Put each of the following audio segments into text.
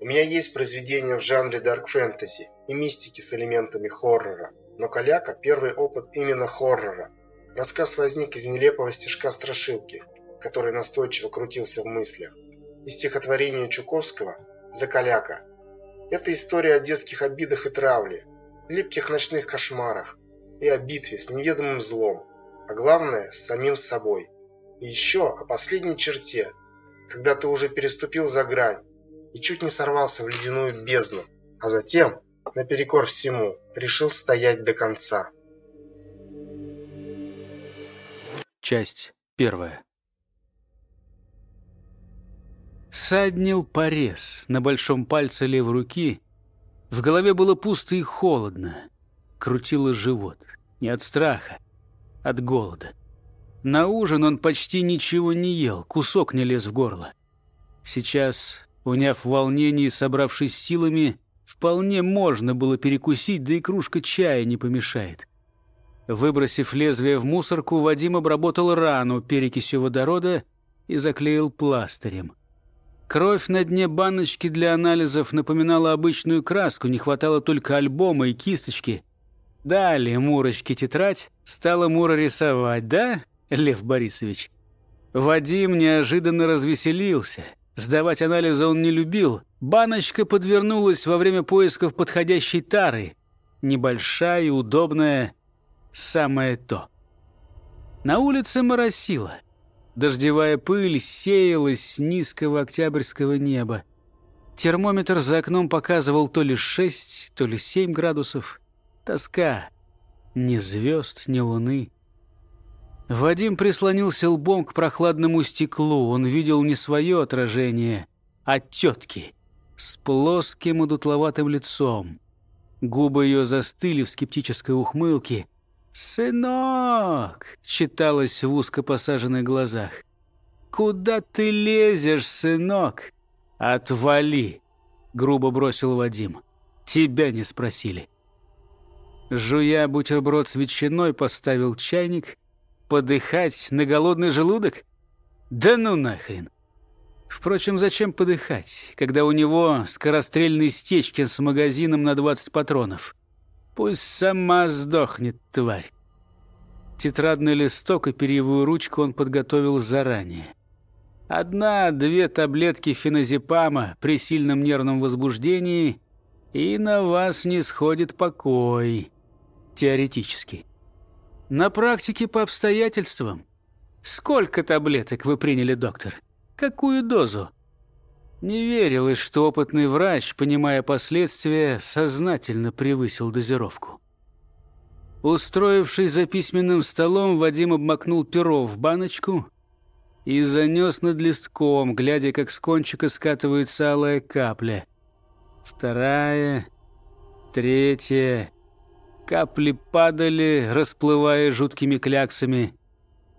У меня есть произведения в жанре дарк фэнтези и мистики с элементами хоррора. Но «Каляка» – первый опыт именно хоррора. Рассказ возник из нелепого стишка страшилки, который настойчиво крутился в мыслях. И стихотворение Чуковского «Закаляка». Это история о детских обидах и травле, липких ночных кошмарах и о битве с неведомым злом, а главное – с самим собой. И еще о последней черте, когда ты уже переступил за грань и чуть не сорвался в ледяную бездну, а затем наперекор всему, решил стоять до конца. Часть первая. Саднил порез на большом пальце левой руки. В голове было пусто и холодно. Крутило живот. Не от страха, от голода. На ужин он почти ничего не ел, кусок не лез в горло. Сейчас, уняв волнение и собравшись силами, Вполне можно было перекусить, да и кружка чая не помешает. Выбросив лезвие в мусорку, Вадим обработал рану перекисью водорода и заклеил пластырем. Кровь на дне баночки для анализов напоминала обычную краску, не хватало только альбома и кисточки. Далее Мурочке тетрадь, стала Мура рисовать, да, Лев Борисович? Вадим неожиданно развеселился. Сдавать анализы он не любил — Баночка подвернулась во время поисков подходящей тары. Небольшая, удобная, самое то. На улице моросило. Дождевая пыль сеялась с низкого октябрьского неба. Термометр за окном показывал то ли шесть, то ли семь градусов. Тоска. Ни звезд, ни луны. Вадим прислонился лбом к прохладному стеклу. Он видел не свое отражение, а тетки с плоским удутловатым лицом. Губы ее застыли в скептической ухмылке. «Сынок!» — читалось в узко посаженных глазах. «Куда ты лезешь, сынок?» «Отвали!» — грубо бросил Вадим. «Тебя не спросили». Жуя бутерброд с ветчиной, поставил чайник. «Подыхать на голодный желудок? Да ну нахрен!» Впрочем, зачем подыхать, когда у него скорострельный стечкин с магазином на 20 патронов? Пусть сама сдохнет, тварь. Тетрадный листок и перьевую ручку он подготовил заранее. Одна-две таблетки феназепама при сильном нервном возбуждении, и на вас не сходит покой. Теоретически. На практике по обстоятельствам. Сколько таблеток вы приняли, доктор? Какую дозу? Не верилось, что опытный врач, понимая последствия, сознательно превысил дозировку. Устроившись за письменным столом, Вадим обмакнул перо в баночку и занес над листком, глядя, как с кончика скатывается алая капля. Вторая, третья. Капли падали, расплывая жуткими кляксами.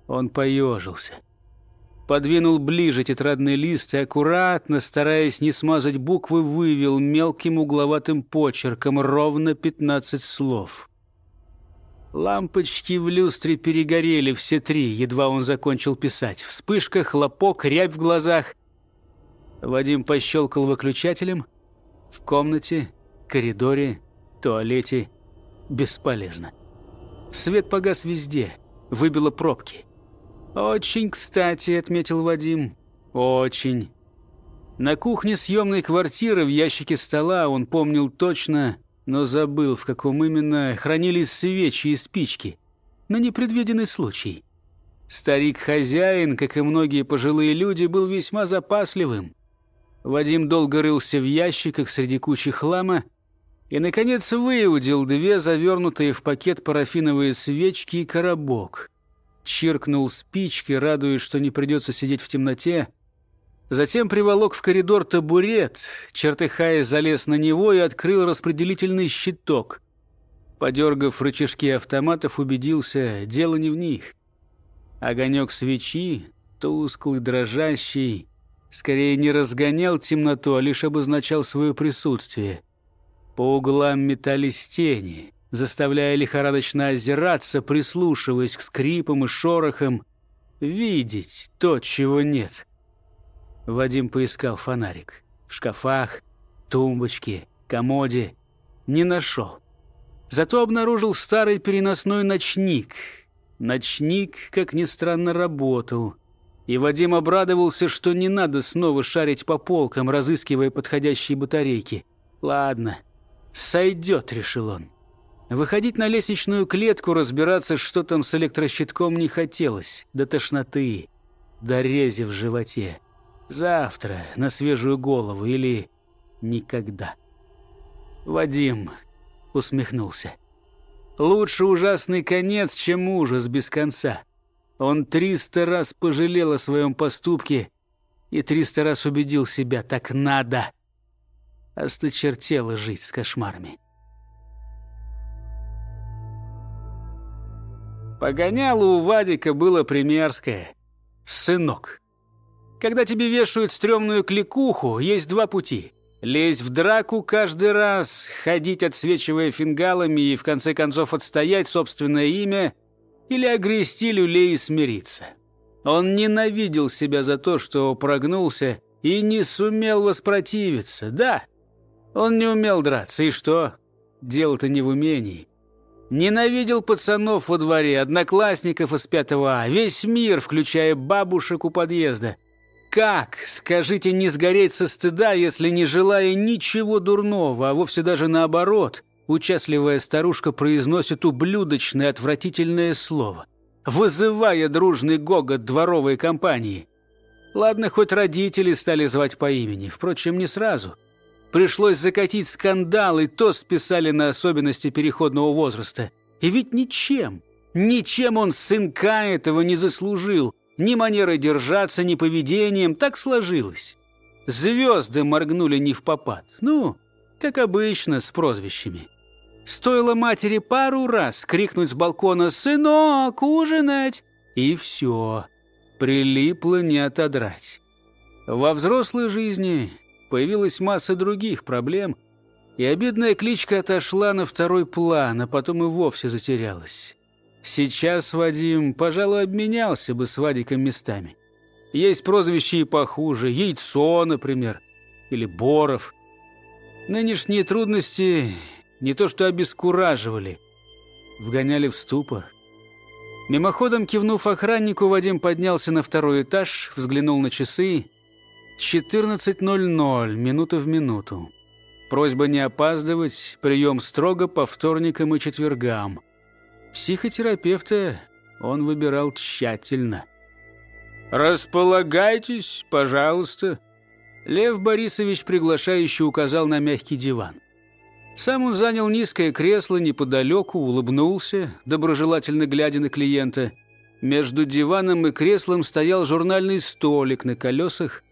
Он поежился подвинул ближе тетрадный лист и аккуратно, стараясь не смазать буквы, вывел мелким угловатым почерком ровно 15 слов. Лампочки в люстре перегорели все три, едва он закончил писать. Вспышка, хлопок, рябь в глазах. Вадим пощелкал выключателем. В комнате, коридоре, туалете. Бесполезно. Свет погас везде, выбило пробки. «Очень кстати», — отметил Вадим. «Очень». На кухне съемной квартиры в ящике стола он помнил точно, но забыл, в каком именно хранились свечи и спички. На непредвиденный случай. Старик-хозяин, как и многие пожилые люди, был весьма запасливым. Вадим долго рылся в ящиках среди кучи хлама и, наконец, выудил две завернутые в пакет парафиновые свечки и коробок — чиркнул спички, радуясь, что не придется сидеть в темноте. Затем приволок в коридор табурет, чертыхаясь, залез на него и открыл распределительный щиток. Подергав рычажки автоматов, убедился, дело не в них. Огонек свечи, тусклый, дрожащий, скорее не разгонял темноту, а лишь обозначал свое присутствие. По углам метались тени, заставляя лихорадочно озираться, прислушиваясь к скрипам и шорохам, видеть то, чего нет. Вадим поискал фонарик. В шкафах, тумбочке, комоде. Не нашел. Зато обнаружил старый переносной ночник. Ночник, как ни странно, работал. И Вадим обрадовался, что не надо снова шарить по полкам, разыскивая подходящие батарейки. «Ладно, сойдет», — решил он. Выходить на лестничную клетку, разбираться, что там с электрощитком, не хотелось. До тошноты, до рези в животе. Завтра, на свежую голову или никогда. Вадим усмехнулся. Лучше ужасный конец, чем ужас без конца. Он триста раз пожалел о своем поступке и триста раз убедил себя, так надо. Осточертело жить с кошмарами. Погоняло у Вадика было примерское. Сынок. Когда тебе вешают стрёмную кликуху, есть два пути. Лезть в драку каждый раз, ходить, отсвечивая фингалами и в конце концов отстоять собственное имя, или огрести люлей и смириться. Он ненавидел себя за то, что прогнулся и не сумел воспротивиться. Да, он не умел драться, и что? Дело-то не в умении. Ненавидел пацанов во дворе, одноклассников из пятого А, весь мир, включая бабушек у подъезда. Как, скажите, не сгореть со стыда, если не желая ничего дурного, а вовсе даже наоборот, участливая старушка произносит ублюдочное отвратительное слово, вызывая дружный гогот дворовой компании. Ладно, хоть родители стали звать по имени, впрочем, не сразу – Пришлось закатить скандал, и то списали на особенности переходного возраста. И ведь ничем, ничем он сынка этого не заслужил. Ни манерой держаться, ни поведением. Так сложилось. Звезды моргнули не в попад. Ну, как обычно, с прозвищами. Стоило матери пару раз крикнуть с балкона «Сынок, ужинать!» И все. Прилипло не отодрать. Во взрослой жизни появилась масса других проблем, и обидная кличка отошла на второй план, а потом и вовсе затерялась. Сейчас Вадим, пожалуй, обменялся бы с Вадиком местами. Есть прозвища и похуже, Яйцо, например, или Боров. Нынешние трудности не то что обескураживали, вгоняли в ступор. Мимоходом кивнув охраннику, Вадим поднялся на второй этаж, взглянул на часы 14.00, минута в минуту. Просьба не опаздывать, прием строго по вторникам и четвергам. Психотерапевта он выбирал тщательно. «Располагайтесь, пожалуйста». Лев Борисович приглашающе указал на мягкий диван. Сам он занял низкое кресло неподалеку, улыбнулся, доброжелательно глядя на клиента. Между диваном и креслом стоял журнальный столик на колесах,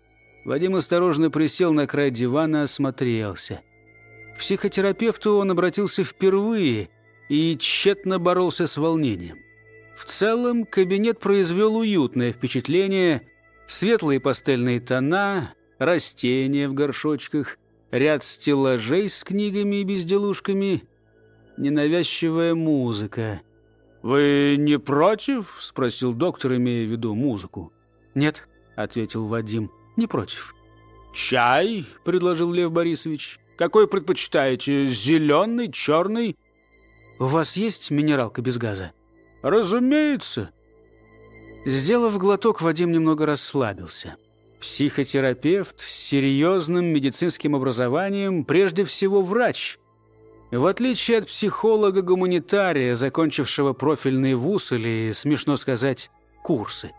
Вадим осторожно присел на край дивана, осмотрелся. К психотерапевту он обратился впервые и тщетно боролся с волнением. В целом кабинет произвел уютное впечатление. Светлые пастельные тона, растения в горшочках, ряд стеллажей с книгами и безделушками, ненавязчивая музыка. «Вы не против?» – спросил доктор, имея в виду музыку. «Нет», – ответил Вадим не против. «Чай?» — предложил Лев Борисович. «Какой предпочитаете? Зеленый, черный?» «У вас есть минералка без газа?» «Разумеется». Сделав глоток, Вадим немного расслабился. Психотерапевт с серьезным медицинским образованием, прежде всего врач. В отличие от психолога-гуманитария, закончившего профильный вуз или, смешно сказать, курсы.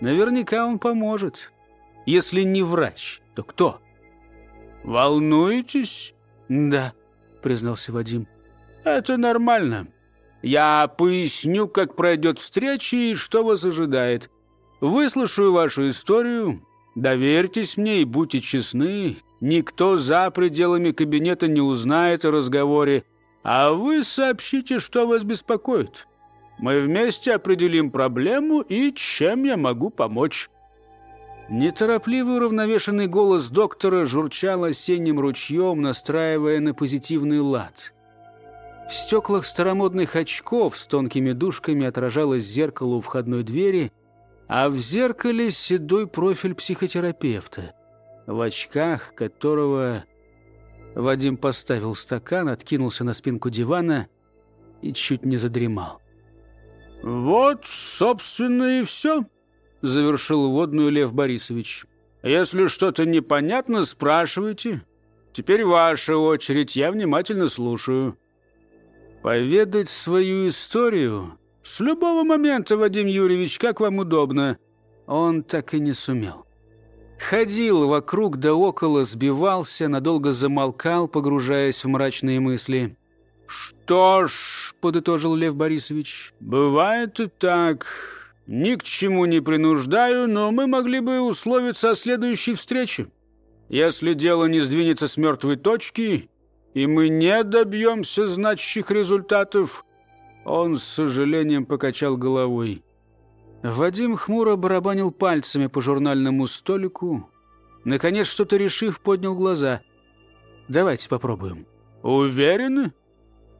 Наверняка он поможет. Если не врач, то кто? «Волнуетесь?» «Да», — признался Вадим. «Это нормально. Я поясню, как пройдет встреча и что вас ожидает. Выслушаю вашу историю, Доверьтесь мне и будьте честны. Никто за пределами кабинета не узнает о разговоре, а вы сообщите, что вас беспокоит. Мы вместе определим проблему и чем я могу помочь». Неторопливый уравновешенный голос доктора журчал осенним ручьем, настраивая на позитивный лад. В стеклах старомодных очков с тонкими дужками отражалось зеркало у входной двери, а в зеркале седой профиль психотерапевта, в очках которого Вадим поставил стакан, откинулся на спинку дивана и чуть не задремал. «Вот, собственно, и все», — завершил водную Лев Борисович. «Если что-то непонятно, спрашивайте. Теперь ваша очередь, я внимательно слушаю». «Поведать свою историю?» «С любого момента, Вадим Юрьевич, как вам удобно». Он так и не сумел. Ходил вокруг да около, сбивался, надолго замолкал, погружаясь в мрачные мысли. «Что ж», — подытожил Лев Борисович, — «бывает и так. Ни к чему не принуждаю, но мы могли бы условиться о следующей встрече. Если дело не сдвинется с мертвой точки, и мы не добьемся значащих результатов...» Он с сожалением покачал головой. Вадим хмуро барабанил пальцами по журнальному столику. Наконец, что-то решив, поднял глаза. «Давайте попробуем». «Уверены?»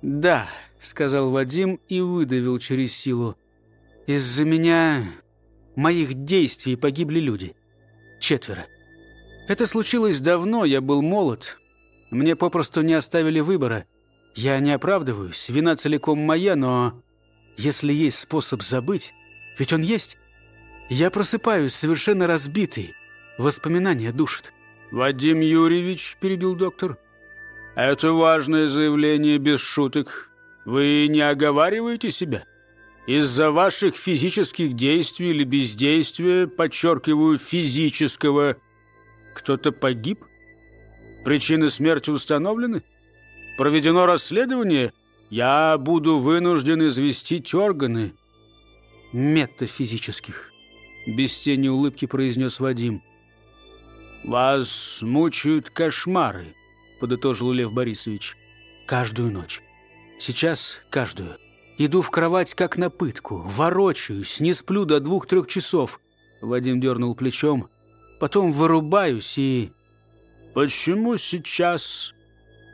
«Да», — сказал Вадим и выдавил через силу. «Из-за меня, моих действий погибли люди. Четверо. Это случилось давно, я был молод. Мне попросту не оставили выбора. Я не оправдываюсь, вина целиком моя, но если есть способ забыть, ведь он есть, я просыпаюсь совершенно разбитый, воспоминания душат». «Вадим Юрьевич», — перебил доктор, — это важное заявление без шуток. Вы не оговариваете себя? Из-за ваших физических действий или бездействия, подчеркиваю, физического, кто-то погиб? Причины смерти установлены? Проведено расследование? Я буду вынужден известить органы. Метафизических. Без тени улыбки произнес Вадим. Вас мучают кошмары. — подытожил Лев Борисович. «Каждую ночь. Сейчас каждую. Иду в кровать, как на пытку. Ворочаюсь, не сплю до двух-трех часов». Вадим дернул плечом. «Потом вырубаюсь и...» «Почему сейчас?»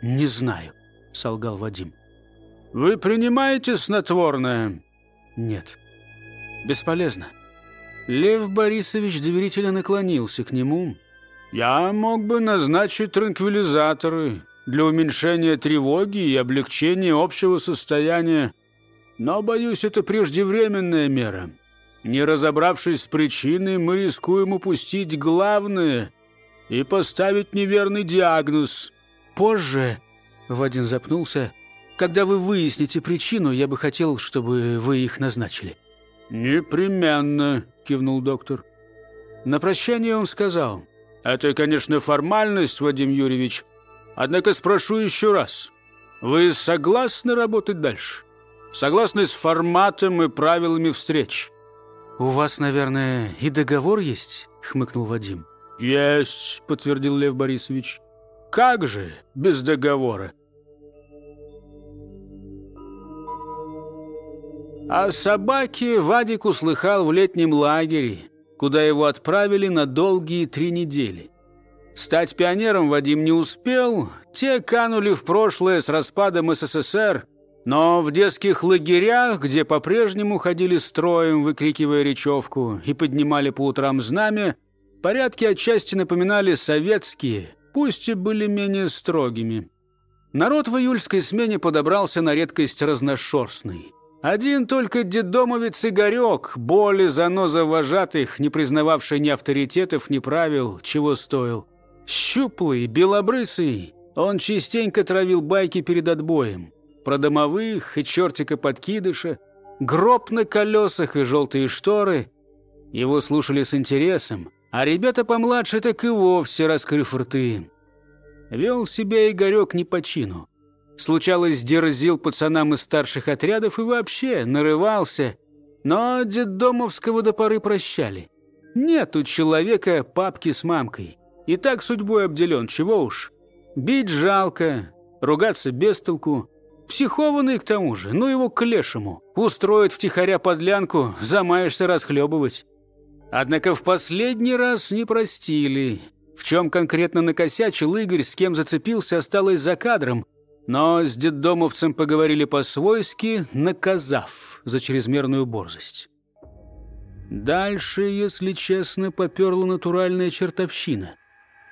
«Не знаю», — солгал Вадим. «Вы принимаете снотворное?» «Нет». «Бесполезно». Лев Борисович доверительно наклонился к нему, я мог бы назначить транквилизаторы для уменьшения тревоги и облегчения общего состояния, но, боюсь, это преждевременная мера. Не разобравшись с причиной, мы рискуем упустить главное и поставить неверный диагноз. Позже, — Вадин запнулся, — когда вы выясните причину, я бы хотел, чтобы вы их назначили. «Непременно», — кивнул доктор. На прощание он сказал — это, конечно, формальность, Вадим Юрьевич. Однако спрошу еще раз. Вы согласны работать дальше? Согласны с форматом и правилами встреч? У вас, наверное, и договор есть? Хмыкнул Вадим. Есть, подтвердил Лев Борисович. Как же без договора? О собаке Вадик услыхал в летнем лагере, куда его отправили на долгие три недели. Стать пионером Вадим не успел, те канули в прошлое с распадом СССР, но в детских лагерях, где по-прежнему ходили строем, выкрикивая речевку, и поднимали по утрам знамя, порядки отчасти напоминали советские, пусть и были менее строгими. Народ в июльской смене подобрался на редкость разношерстный. Один только дедомовец Игорек, боли заноза вожатых, не признававший ни авторитетов, ни правил, чего стоил. Щуплый, белобрысый, он частенько травил байки перед отбоем. Про домовых и чертика-подкидыша, гроб на колесах и желтые шторы. Его слушали с интересом, а ребята помладше так и вовсе раскрыв рты. Вел себя Игорек не по чину. Случалось, дерзил пацанам из старших отрядов и вообще нарывался. Но детдомовского до поры прощали. Нет у человека папки с мамкой. И так судьбой обделен, чего уж. Бить жалко, ругаться без толку. Психованный к тому же, ну его к лешему. Устроить втихаря подлянку, замаешься расхлебывать. Однако в последний раз не простили. В чем конкретно накосячил Игорь, с кем зацепился, осталось за кадром. Но с детдомовцем поговорили по-свойски, наказав за чрезмерную борзость. Дальше, если честно, поперла натуральная чертовщина.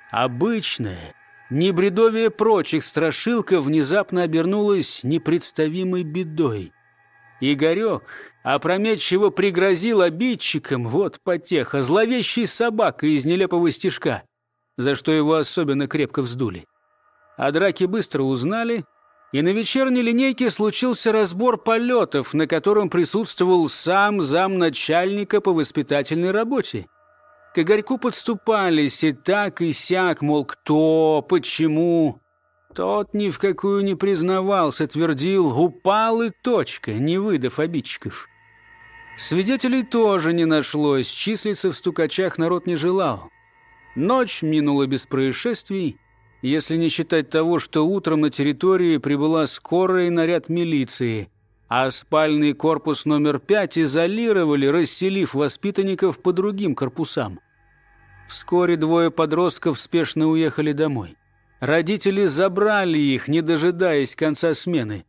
Обычная, не бредовие прочих страшилка внезапно обернулась непредставимой бедой. Игорек опрометчиво пригрозил обидчикам, вот потеха, зловещей собакой из нелепого стишка, за что его особенно крепко вздули. О драке быстро узнали, и на вечерней линейке случился разбор полетов, на котором присутствовал сам замначальника по воспитательной работе. К Игорьку подступались и так, и сяк, мол, кто, почему. Тот ни в какую не признавался, твердил, упал и точка, не выдав обидчиков. Свидетелей тоже не нашлось, числиться в стукачах народ не желал. Ночь минула без происшествий, если не считать того, что утром на территории прибыла скорая и наряд милиции, а спальный корпус номер пять изолировали, расселив воспитанников по другим корпусам. Вскоре двое подростков спешно уехали домой. Родители забрали их, не дожидаясь конца смены.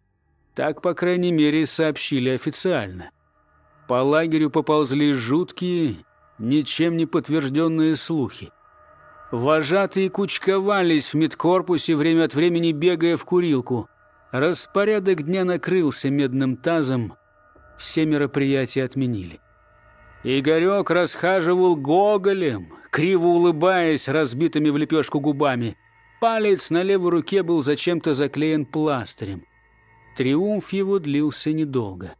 Так, по крайней мере, сообщили официально. По лагерю поползли жуткие, ничем не подтвержденные слухи. Вожатые кучковались в медкорпусе, время от времени бегая в курилку. Распорядок дня накрылся медным тазом. Все мероприятия отменили. Игорек расхаживал гоголем, криво улыбаясь разбитыми в лепешку губами. Палец на левой руке был зачем-то заклеен пластырем. Триумф его длился недолго.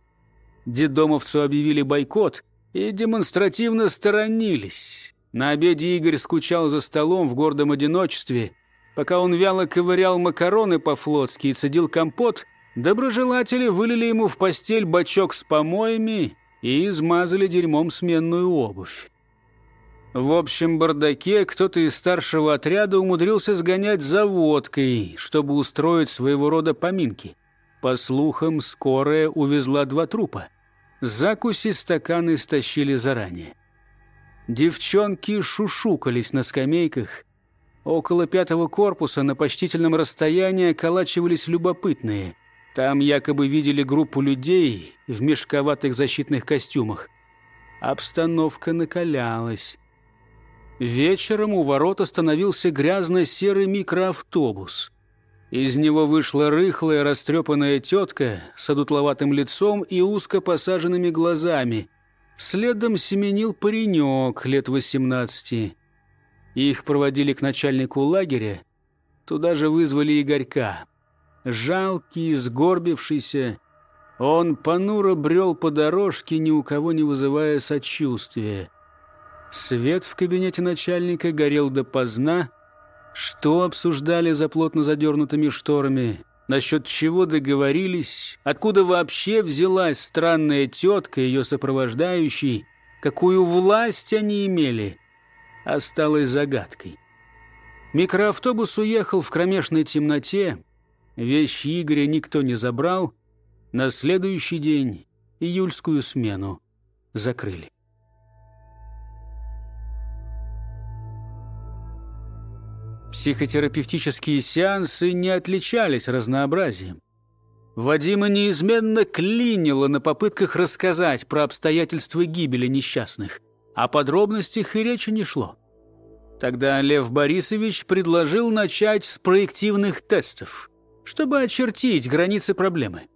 Дедомовцу объявили бойкот и демонстративно сторонились. На обеде Игорь скучал за столом в гордом одиночестве. Пока он вяло ковырял макароны по-флотски и цедил компот, доброжелатели вылили ему в постель бачок с помоями и измазали дерьмом сменную обувь. В общем бардаке кто-то из старшего отряда умудрился сгонять за водкой, чтобы устроить своего рода поминки. По слухам, скорая увезла два трупа. Закуси стаканы стащили заранее. Девчонки шушукались на скамейках. Около пятого корпуса на почтительном расстоянии околачивались любопытные. Там якобы видели группу людей в мешковатых защитных костюмах. Обстановка накалялась. Вечером у ворот остановился грязно-серый микроавтобус. Из него вышла рыхлая, растрепанная тетка с одутловатым лицом и узко посаженными глазами – Следом семенил паренек лет восемнадцати. Их проводили к начальнику лагеря. Туда же вызвали Игорька. Жалкий, сгорбившийся, он понуро брел по дорожке, ни у кого не вызывая сочувствия. Свет в кабинете начальника горел допоздна. Что обсуждали за плотно задернутыми шторами? насчет чего договорились, откуда вообще взялась странная тетка, ее сопровождающий, какую власть они имели, осталось загадкой. Микроавтобус уехал в кромешной темноте, вещи Игоря никто не забрал, на следующий день июльскую смену закрыли. Психотерапевтические сеансы не отличались разнообразием. Вадима неизменно клинило на попытках рассказать про обстоятельства гибели несчастных. О подробностях и речи не шло. Тогда Лев Борисович предложил начать с проективных тестов, чтобы очертить границы проблемы.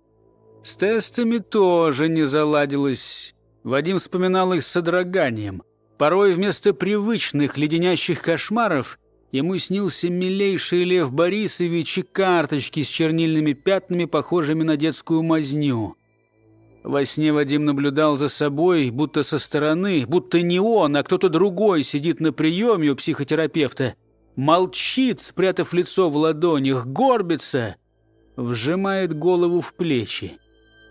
С тестами тоже не заладилось. Вадим вспоминал их с содроганием. Порой вместо привычных леденящих кошмаров – Ему снился милейший Лев Борисович и карточки с чернильными пятнами, похожими на детскую мазню. Во сне Вадим наблюдал за собой, будто со стороны, будто не он, а кто-то другой сидит на приеме у психотерапевта. Молчит, спрятав лицо в ладонях, горбится, вжимает голову в плечи.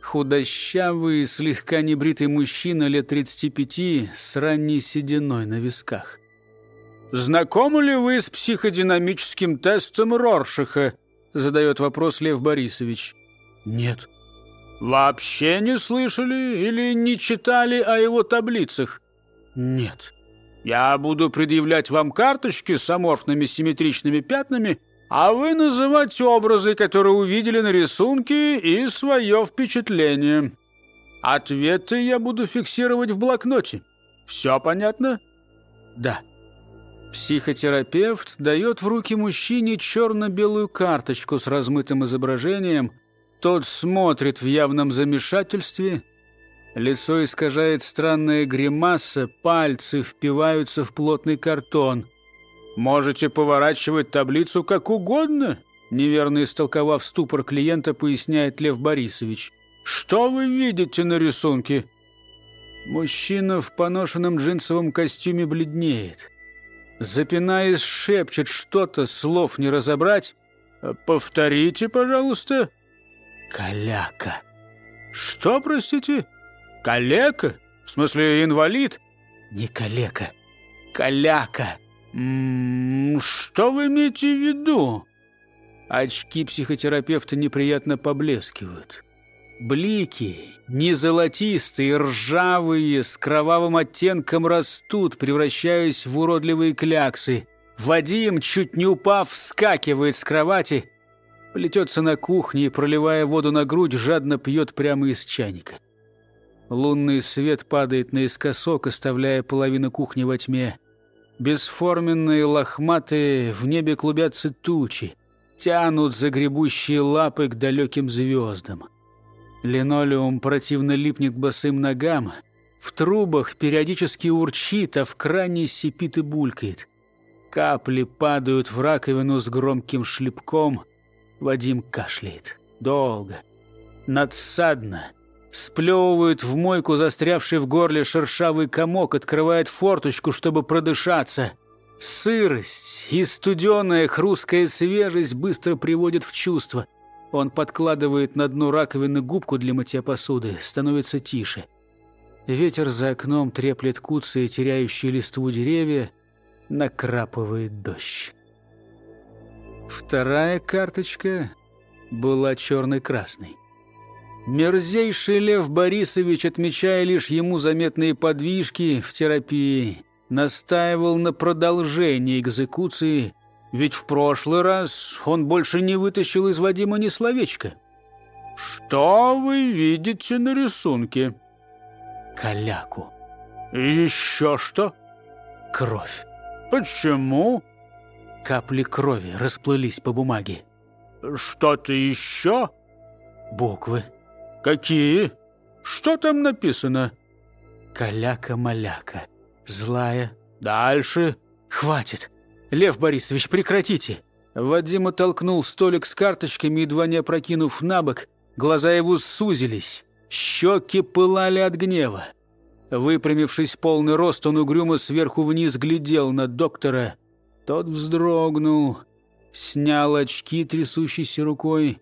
Худощавый, слегка небритый мужчина лет 35 с ранней сединой на висках. «Знакомы ли вы с психодинамическим тестом Роршаха?» задает вопрос Лев Борисович. «Нет». «Вообще не слышали или не читали о его таблицах?» «Нет». «Я буду предъявлять вам карточки с аморфными симметричными пятнами, а вы называть образы, которые увидели на рисунке, и свое впечатление. Ответы я буду фиксировать в блокноте. Все понятно?» «Да». Психотерапевт дает в руки мужчине черно-белую карточку с размытым изображением. Тот смотрит в явном замешательстве. Лицо искажает странная гримаса, пальцы впиваются в плотный картон. «Можете поворачивать таблицу как угодно», неверно истолковав ступор клиента, поясняет Лев Борисович. «Что вы видите на рисунке?» Мужчина в поношенном джинсовом костюме бледнеет. Запинаясь, шепчет что-то, слов не разобрать. «Повторите, пожалуйста». «Каляка». «Что, простите?» «Калека? В смысле, инвалид?» «Не калека. Каляка». М -м, «Что вы имеете в виду?» Очки психотерапевта неприятно поблескивают. Блики, не золотистые, ржавые, с кровавым оттенком растут, превращаясь в уродливые кляксы. Вадим, чуть не упав, вскакивает с кровати, плетется на кухне и, проливая воду на грудь, жадно пьет прямо из чайника. Лунный свет падает наискосок, оставляя половину кухни во тьме. Бесформенные, лохматые, в небе клубятся тучи, тянут загребущие лапы к далеким звездам. Линолеум противно липнет к босым ногам. В трубах периодически урчит, а в кране сипит и булькает. Капли падают в раковину с громким шлепком. Вадим кашляет. Долго. Надсадно. Сплевывает в мойку застрявший в горле шершавый комок, открывает форточку, чтобы продышаться. Сырость и студеная хрусткая свежесть быстро приводят в чувство. Он подкладывает на дно раковины губку для мытья посуды, становится тише. Ветер за окном треплет куцы, теряющие листву деревья, накрапывает дождь. Вторая карточка была черно-красной. Мерзейший Лев Борисович, отмечая лишь ему заметные подвижки в терапии, настаивал на продолжении экзекуции – ведь в прошлый раз он больше не вытащил из Вадима ни словечка. «Что вы видите на рисунке?» «Каляку». «Еще что?» «Кровь». «Почему?» Капли крови расплылись по бумаге. «Что-то еще?» «Буквы». «Какие? Что там написано?» «Каляка-маляка. Злая. Дальше. Хватит. «Лев Борисович, прекратите!» Вадим оттолкнул столик с карточками, едва не опрокинув на бок. Глаза его сузились. Щеки пылали от гнева. Выпрямившись полный рост, он угрюмо сверху вниз глядел на доктора. Тот вздрогнул, снял очки трясущейся рукой,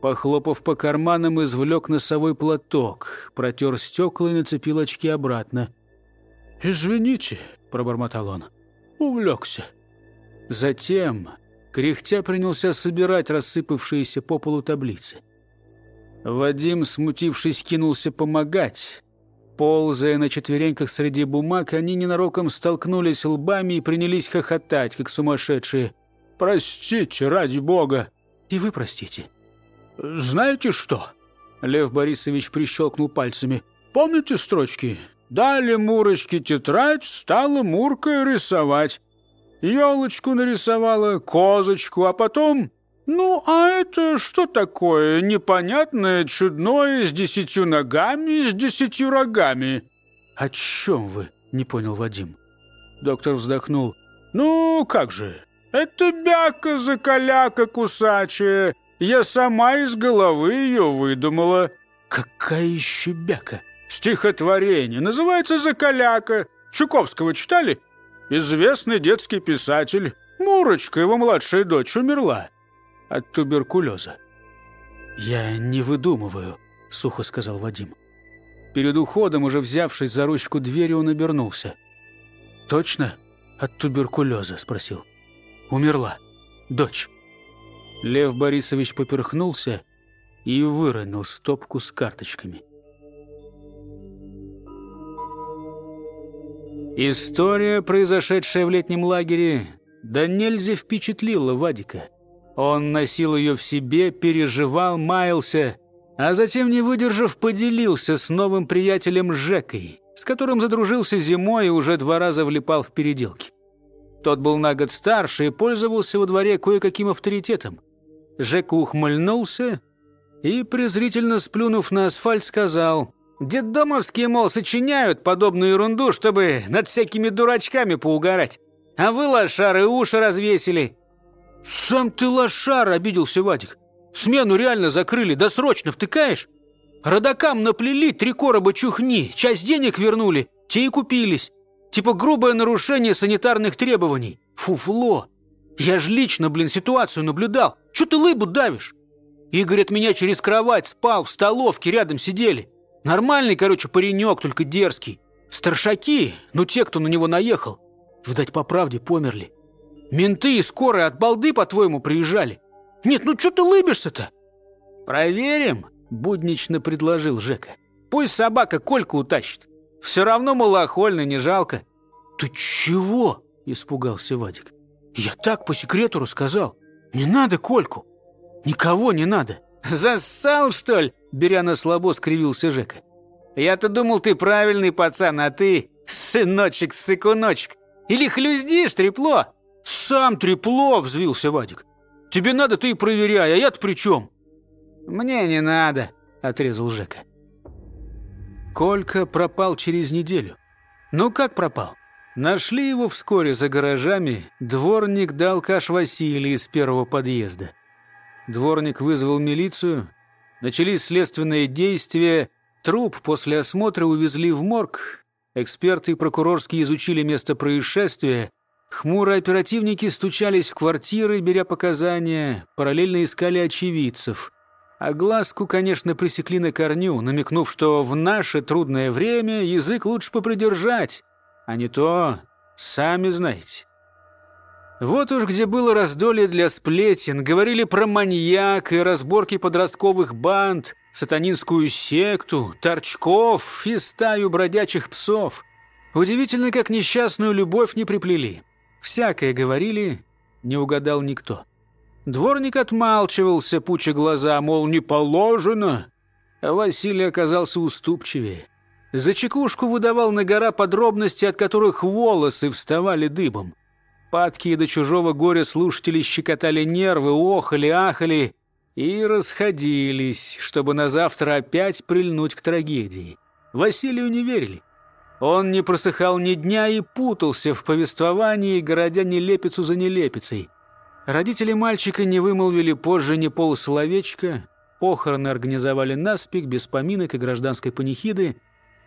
похлопав по карманам, извлек носовой платок, протер стекла и нацепил очки обратно. «Извините», — пробормотал он, — «увлекся». Затем, кряхтя, принялся собирать рассыпавшиеся по полу таблицы. Вадим, смутившись, кинулся помогать. Ползая на четвереньках среди бумаг, они ненароком столкнулись лбами и принялись хохотать, как сумасшедшие. «Простите, ради бога!» «И вы простите». «Знаете что?» Лев Борисович прищелкнул пальцами. «Помните строчки? Дали Мурочке тетрадь, стала Мурка рисовать елочку нарисовала, козочку, а потом... Ну, а это что такое непонятное, чудное, с десятью ногами, с десятью рогами? О чем вы? Не понял Вадим. Доктор вздохнул. Ну, как же, это бяка-закаляка кусачая. Я сама из головы ее выдумала. Какая еще бяка? Стихотворение. Называется «Закаляка». Чуковского читали? Известный детский писатель. Мурочка, его младшая дочь, умерла от туберкулеза. Я не выдумываю. — сухо сказал Вадим. Перед уходом, уже взявшись за ручку двери, он обернулся. «Точно от туберкулеза?» — спросил. «Умерла. Дочь». Лев Борисович поперхнулся и выронил стопку с карточками. История, произошедшая в летнем лагере, да нельзя впечатлила Вадика. Он носил ее в себе, переживал, маялся, а затем, не выдержав, поделился с новым приятелем Жекой, с которым задружился зимой и уже два раза влипал в переделки. Тот был на год старше и пользовался во дворе кое-каким авторитетом. Жека ухмыльнулся и, презрительно сплюнув на асфальт, сказал, «Деддомовские, мол, сочиняют подобную ерунду, чтобы над всякими дурачками поугарать. А вы, лошары, уши развесили». «Сам ты лошар!» — обиделся Вадик. «Смену реально закрыли, досрочно втыкаешь? Родакам наплели три короба чухни, часть денег вернули, те и купились. Типа грубое нарушение санитарных требований. Фуфло! Я ж лично, блин, ситуацию наблюдал. Че ты лыбу давишь?» Игорь от меня через кровать спал, в столовке рядом сидели. Нормальный, короче, паренек, только дерзкий. Старшаки, ну те, кто на него наехал, видать, по правде померли. Менты и скорые от балды, по-твоему, приезжали. Нет, ну что ты лыбишься-то? Проверим, буднично предложил Жека. Пусть собака Кольку утащит. Все равно малохольно, не жалко. Ты чего? Испугался Вадик. Я так по секрету рассказал. Не надо Кольку. Никого не надо. Зассал, что ли? Беря на слабо, скривился Жека. «Я-то думал, ты правильный пацан, а ты сыночек-сыкуночек. Или хлюздишь, трепло?» «Сам трепло!» — взвился Вадик. «Тебе надо, ты и проверяй, а я-то при чем?» «Мне не надо», — отрезал Жека. Колька пропал через неделю. Ну как пропал? Нашли его вскоре за гаражами. Дворник дал каш Василий из первого подъезда. Дворник вызвал милицию, Начались следственные действия. Труп после осмотра увезли в морг. Эксперты и прокурорские изучили место происшествия. Хмурые оперативники стучались в квартиры, беря показания, параллельно искали очевидцев. А глазку, конечно, пресекли на корню, намекнув, что в наше трудное время язык лучше попридержать, а не то сами знаете. Вот уж где было раздолье для сплетен, говорили про маньяк и разборки подростковых банд, сатанинскую секту, торчков и стаю бродячих псов. Удивительно, как несчастную любовь не приплели. Всякое говорили, не угадал никто. Дворник отмалчивался, пуча глаза, мол, не положено. А Василий оказался уступчивее. За чекушку выдавал на гора подробности, от которых волосы вставали дыбом. Падкие до чужого горя слушатели щекотали нервы, охали, ахали и расходились, чтобы на завтра опять прильнуть к трагедии. Василию не верили. Он не просыхал ни дня и путался в повествовании, городя нелепицу за нелепицей. Родители мальчика не вымолвили позже ни полусловечка, похороны организовали наспех, без поминок и гражданской панихиды.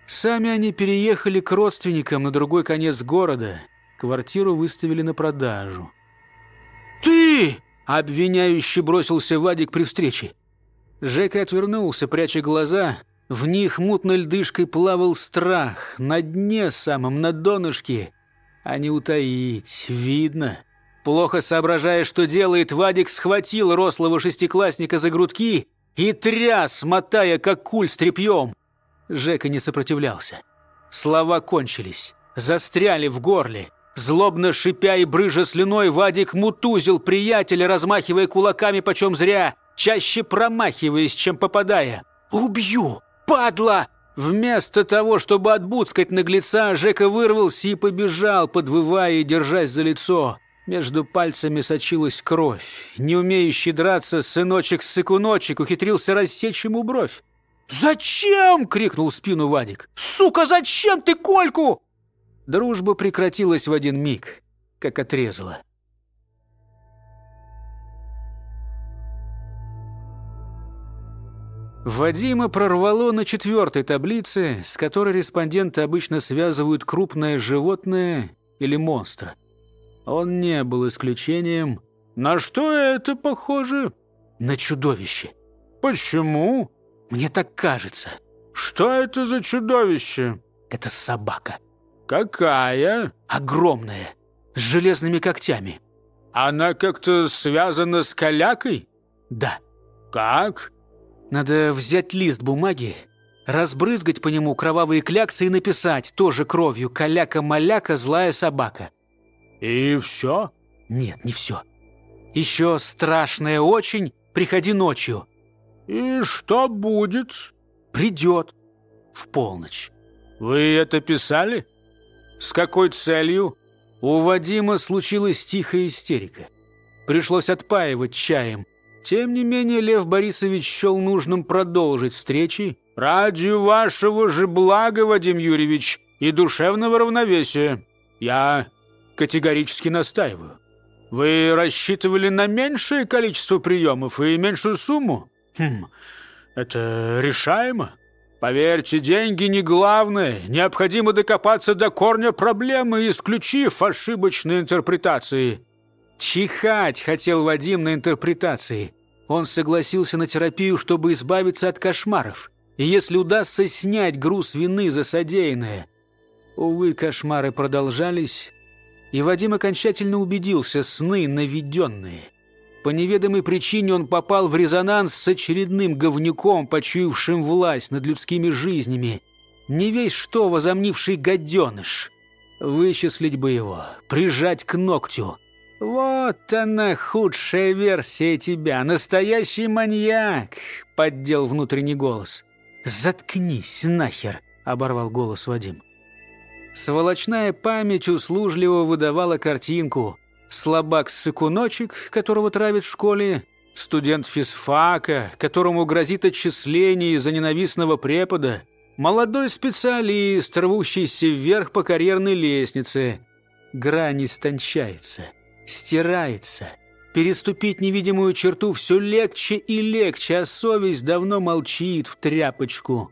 Сами они переехали к родственникам на другой конец города — Квартиру выставили на продажу. «Ты!» — обвиняющий бросился Вадик при встрече. Жека отвернулся, пряча глаза. В них мутной льдышкой плавал страх. На дне самом, на донышке. А не утаить, видно. Плохо соображая, что делает, Вадик схватил рослого шестиклассника за грудки и тряс, мотая, как куль с тряпьем. Жека не сопротивлялся. Слова кончились, застряли в горле. Злобно шипя и брыжа слюной, Вадик мутузил приятеля, размахивая кулаками почем зря, чаще промахиваясь, чем попадая. «Убью! Падла!» Вместо того, чтобы отбудскать наглеца, Жека вырвался и побежал, подвывая и держась за лицо. Между пальцами сочилась кровь. Не умеющий драться, сыночек-сыкуночек ухитрился рассечь ему бровь. «Зачем?» — крикнул в спину Вадик. «Сука, зачем ты Кольку?» Дружба прекратилась в один миг, как отрезала. Вадима прорвало на четвертой таблице, с которой респонденты обычно связывают крупное животное или монстра. Он не был исключением. На что это похоже? На чудовище. Почему? Мне так кажется. Что это за чудовище? Это собака. Какая? Огромная, с железными когтями. Она как-то связана с калякой? Да. Как? Надо взять лист бумаги, разбрызгать по нему кровавые кляксы и написать тоже кровью «Каляка-маляка, злая собака». И все? Нет, не все. Еще страшное очень, приходи ночью. И что будет? Придет в полночь. Вы это писали? С какой целью? У Вадима случилась тихая истерика. Пришлось отпаивать чаем. Тем не менее, Лев Борисович счел нужным продолжить встречи. «Ради вашего же блага, Вадим Юрьевич, и душевного равновесия. Я категорически настаиваю. Вы рассчитывали на меньшее количество приемов и меньшую сумму? Хм, это решаемо. Поверьте, деньги не главное. Необходимо докопаться до корня проблемы, исключив ошибочные интерпретации. Чихать хотел Вадим на интерпретации. Он согласился на терапию, чтобы избавиться от кошмаров. И если удастся снять груз вины за содеянное. Увы, кошмары продолжались, и Вадим окончательно убедился, сны наведенные. По неведомой причине он попал в резонанс с очередным говнюком, почуявшим власть над людскими жизнями. Не весь что возомнивший гаденыш. Вычислить бы его, прижать к ногтю. «Вот она, худшая версия тебя, настоящий маньяк!» — поддел внутренний голос. «Заткнись нахер!» — оборвал голос Вадим. Сволочная память услужливо выдавала картинку. Слабак-сыкуночек, которого травят в школе, студент физфака, которому грозит отчисление из-за ненавистного препода, молодой специалист, рвущийся вверх по карьерной лестнице. Грань истончается, стирается. Переступить невидимую черту все легче и легче, а совесть давно молчит в тряпочку.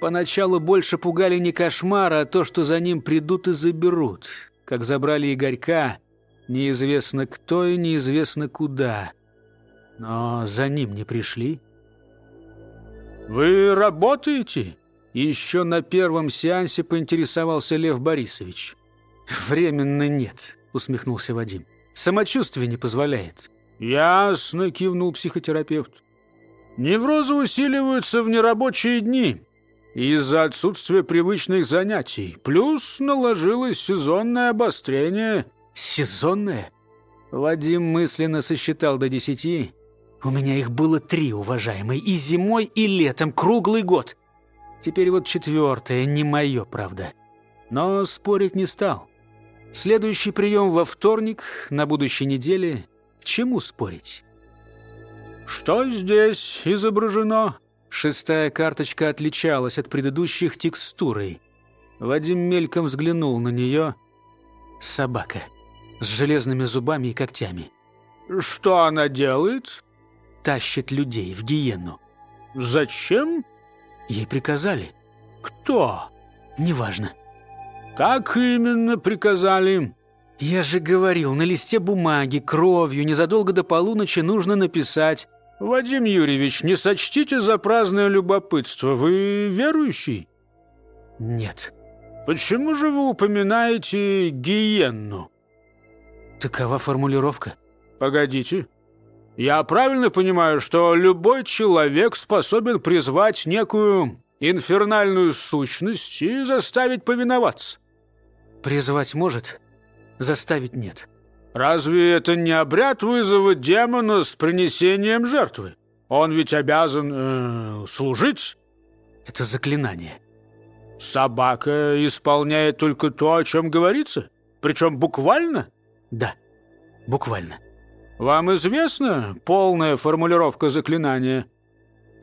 Поначалу больше пугали не кошмары, а то, что за ним придут и заберут. Как забрали Игорька, неизвестно кто и неизвестно куда. Но за ним не пришли. «Вы работаете?» Еще на первом сеансе поинтересовался Лев Борисович. «Временно нет», — усмехнулся Вадим. «Самочувствие не позволяет». «Ясно», — кивнул психотерапевт. «Неврозы усиливаются в нерабочие дни из-за отсутствия привычных занятий. Плюс наложилось сезонное обострение. Сезонное? Вадим мысленно сосчитал до десяти. У меня их было три, уважаемый, и зимой, и летом, круглый год. Теперь вот четвертое, не мое, правда. Но спорить не стал. Следующий прием во вторник, на будущей неделе. К чему спорить? «Что здесь изображено?» Шестая карточка отличалась от предыдущих текстурой. Вадим мельком взглянул на нее. Собака. С железными зубами и когтями. «Что она делает?» «Тащит людей в гиену». «Зачем?» «Ей приказали». «Кто?» «Неважно». «Как именно приказали?» «Я же говорил, на листе бумаги, кровью, незадолго до полуночи нужно написать «Вадим Юрьевич, не сочтите за праздное любопытство. Вы верующий?» «Нет». «Почему же вы упоминаете гиенну?» «Такова формулировка». «Погодите. Я правильно понимаю, что любой человек способен призвать некую инфернальную сущность и заставить повиноваться?» «Призвать может, заставить нет». Разве это не обряд вызова демона с принесением жертвы? Он ведь обязан э, служить. Это заклинание. Собака исполняет только то, о чем говорится? Причем буквально? Да, буквально. Вам известна полная формулировка заклинания?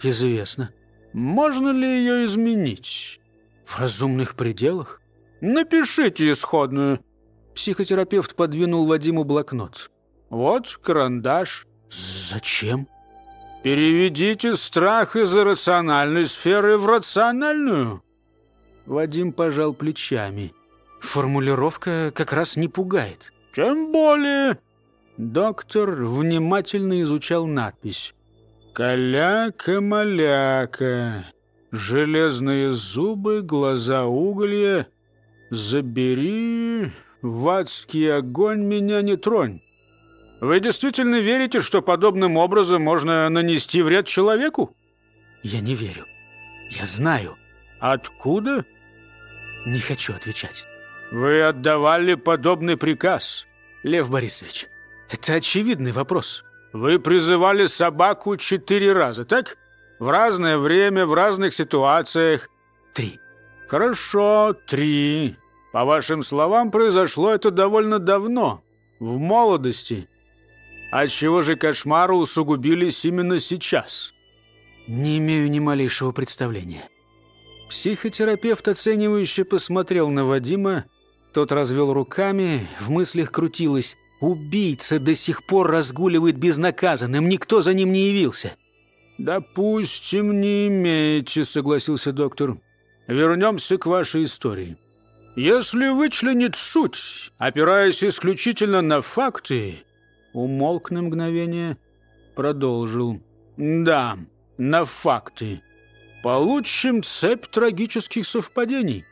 Известно. Можно ли ее изменить? В разумных пределах? Напишите исходную. Психотерапевт подвинул Вадиму блокнот. «Вот карандаш». «Зачем?» «Переведите страх из иррациональной сферы в рациональную». Вадим пожал плечами. Формулировка как раз не пугает. «Тем более...» Доктор внимательно изучал надпись. «Каляка-маляка, железные зубы, глаза уголья, забери, в адский огонь меня не тронь». Вы действительно верите, что подобным образом можно нанести вред человеку? Я не верю. Я знаю. Откуда? Не хочу отвечать. Вы отдавали подобный приказ? Лев Борисович, это очевидный вопрос. Вы призывали собаку четыре раза, так? В разное время, в разных ситуациях. Три. Хорошо, три. По вашим словам, произошло это довольно давно, в молодости. Отчего же кошмары усугубились именно сейчас? Не имею ни малейшего представления. Психотерапевт оценивающе посмотрел на Вадима. Тот развел руками, в мыслях крутилось. Убийца до сих пор разгуливает безнаказанным, никто за ним не явился. «Допустим, не имеете», — согласился доктор. «Вернемся к вашей истории. Если вычленить суть, опираясь исключительно на факты, Умолк на мгновение, продолжил. «Да, на факты. Получим цепь трагических совпадений».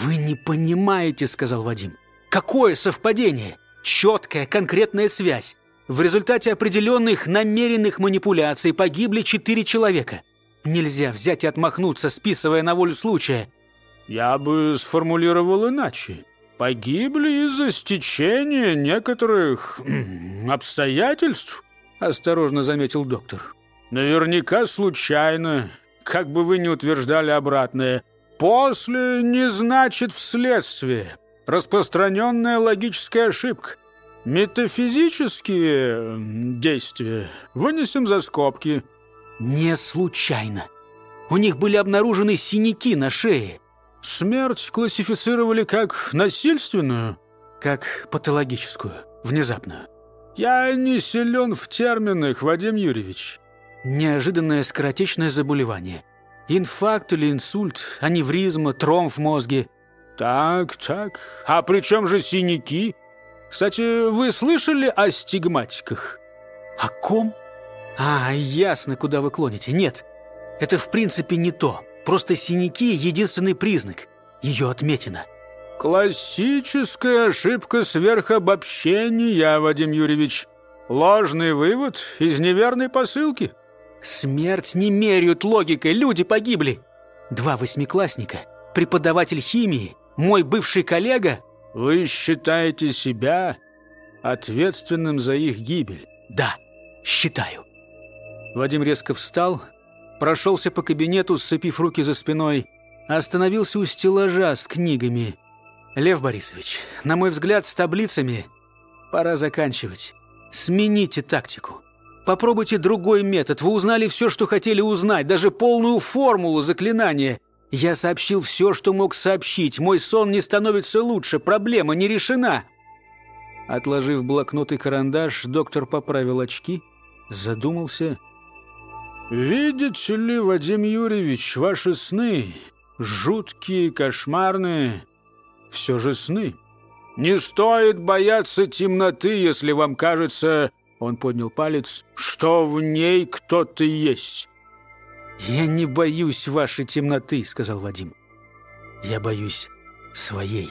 «Вы не понимаете», — сказал Вадим. «Какое совпадение? Четкая, конкретная связь. В результате определенных намеренных манипуляций погибли четыре человека. Нельзя взять и отмахнуться, списывая на волю случая». «Я бы сформулировал иначе погибли из-за стечения некоторых обстоятельств», — осторожно заметил доктор. «Наверняка случайно, как бы вы ни утверждали обратное. После не значит вследствие. Распространенная логическая ошибка. Метафизические действия вынесем за скобки». «Не случайно. У них были обнаружены синяки на шее». Смерть классифицировали как насильственную, как патологическую, внезапную. Я не силен в терминах, Вадим Юрьевич. Неожиданное скоротечное заболевание. Инфаркт или инсульт, аневризма, тромб в мозге. Так, так. А при чем же синяки? Кстати, вы слышали о стигматиках? О ком? А, ясно, куда вы клоните. Нет, это в принципе не то. Просто синяки — единственный признак. Ее отметина. Классическая ошибка сверхобобщения, Вадим Юрьевич. Ложный вывод из неверной посылки. Смерть не меряют логикой, люди погибли. Два восьмиклассника, преподаватель химии, мой бывший коллега. Вы считаете себя ответственным за их гибель? Да, считаю. Вадим резко встал, прошелся по кабинету, сцепив руки за спиной, остановился у стеллажа с книгами. «Лев Борисович, на мой взгляд, с таблицами пора заканчивать. Смените тактику. Попробуйте другой метод. Вы узнали все, что хотели узнать, даже полную формулу заклинания. Я сообщил все, что мог сообщить. Мой сон не становится лучше, проблема не решена». Отложив блокнот и карандаш, доктор поправил очки, задумался «Видите ли, Вадим Юрьевич, ваши сны, жуткие, кошмарные, все же сны. Не стоит бояться темноты, если вам кажется, — он поднял палец, — что в ней кто-то есть». «Я не боюсь вашей темноты», — сказал Вадим. «Я боюсь своей».